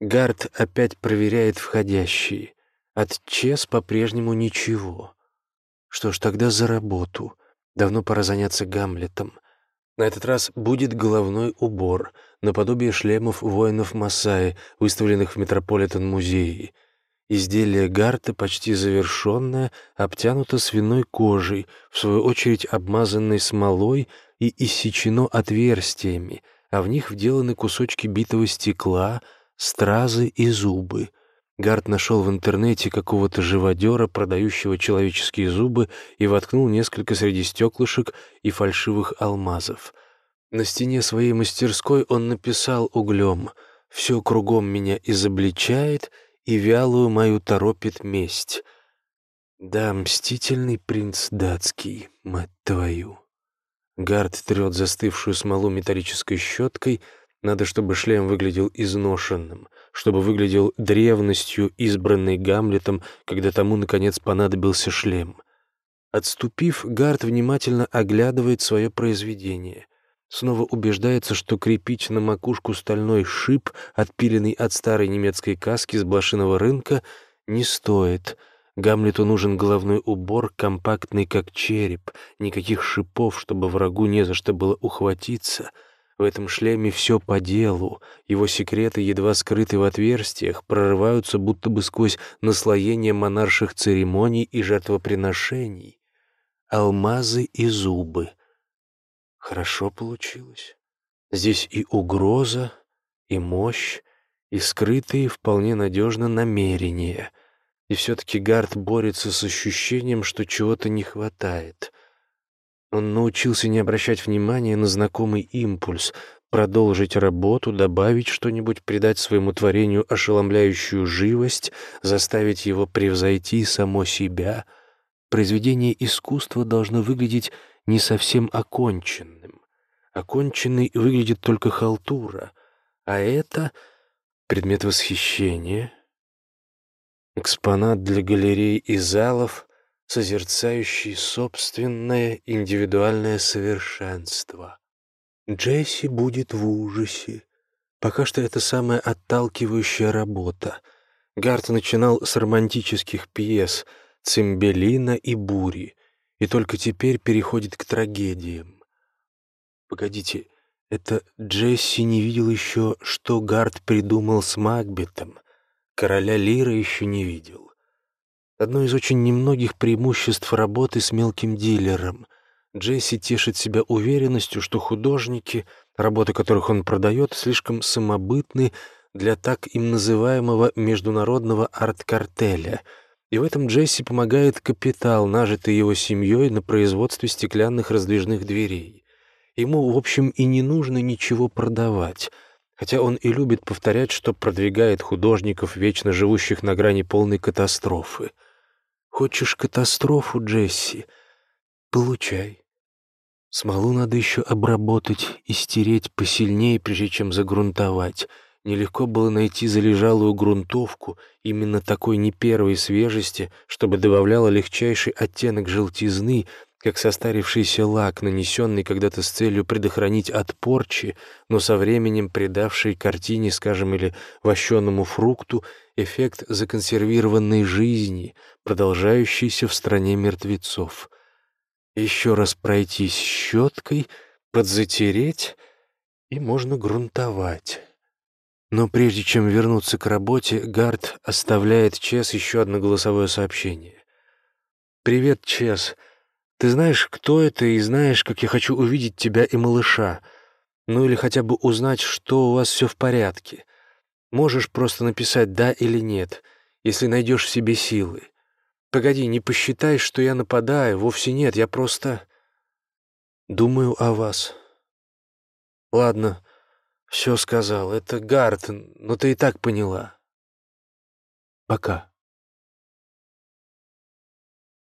Гард опять проверяет входящие. От Чес по-прежнему ничего. Что ж, тогда за работу. Давно пора заняться Гамлетом. На этот раз будет головной убор, наподобие шлемов воинов Масаи, выставленных в Метрополитен-музее. Изделие гарта, почти завершенное, обтянуто свиной кожей, в свою очередь обмазанной смолой и иссечено отверстиями, а в них вделаны кусочки битого стекла, стразы и зубы. Гард нашел в интернете какого-то живодера, продающего человеческие зубы, и воткнул несколько среди стеклышек и фальшивых алмазов. На стене своей мастерской он написал углем «Все кругом меня изобличает, и вялую мою торопит месть». Да, мстительный принц датский, мать твою. Гард трет застывшую смолу металлической щеткой — надо, чтобы шлем выглядел изношенным, чтобы выглядел древностью, избранной Гамлетом, когда тому, наконец, понадобился шлем. Отступив, Гард внимательно оглядывает свое произведение. Снова убеждается, что крепить на макушку стальной шип, отпиленный от старой немецкой каски с блошиного рынка, не стоит. Гамлету нужен головной убор, компактный как череп, никаких шипов, чтобы врагу не за что было ухватиться — в этом шлеме все по делу, его секреты, едва скрыты в отверстиях, прорываются будто бы сквозь наслоение монарших церемоний и жертвоприношений. Алмазы и зубы. Хорошо получилось. Здесь и угроза, и мощь, и скрытые вполне надежно намерения. И все-таки Гард борется с ощущением, что чего-то не хватает. Он научился не обращать внимания на знакомый импульс, продолжить работу, добавить что-нибудь, придать своему творению ошеломляющую живость, заставить его превзойти само себя. Произведение искусства должно выглядеть не совсем оконченным. Оконченной выглядит только халтура, а это предмет восхищения, экспонат для галерей и залов — созерцающий собственное индивидуальное совершенство. Джесси будет в ужасе. Пока что это самая отталкивающая работа. Гарт начинал с романтических пьес «Цимбелина» и «Бури», и только теперь переходит к трагедиям. Погодите, это Джесси не видел еще, что Гарт придумал с Макбетом. Короля Лира еще не видел. Одно из очень немногих преимуществ работы с мелким дилером. Джесси тешит себя уверенностью, что художники, работы которых он продает, слишком самобытны для так им называемого международного арт-картеля. И в этом Джесси помогает капитал, нажитый его семьей на производстве стеклянных раздвижных дверей. Ему, в общем, и не нужно ничего продавать — хотя он и любит повторять, что продвигает художников, вечно живущих на грани полной катастрофы. Хочешь катастрофу, Джесси? Получай. Смолу надо еще обработать и стереть посильнее, прежде чем загрунтовать. Нелегко было найти залежалую грунтовку именно такой не первой свежести, чтобы добавляла легчайший оттенок желтизны, как состарившийся лак, нанесенный когда-то с целью предохранить от порчи, но со временем придавший картине, скажем, или вощенному фрукту эффект законсервированной жизни, продолжающейся в стране мертвецов. Еще раз пройтись щеткой, подзатереть, и можно грунтовать. Но прежде чем вернуться к работе, Гард оставляет Чес еще одно голосовое сообщение. «Привет, Чес. Ты знаешь, кто это, и знаешь, как я хочу увидеть тебя и малыша. Ну или хотя бы узнать, что у вас все в порядке. Можешь просто написать «да» или «нет», если найдешь в себе силы. Погоди, не посчитай, что я нападаю. Вовсе нет, я просто... Думаю о вас. Ладно, все сказал. Это Гарт, но ты и так поняла. Пока.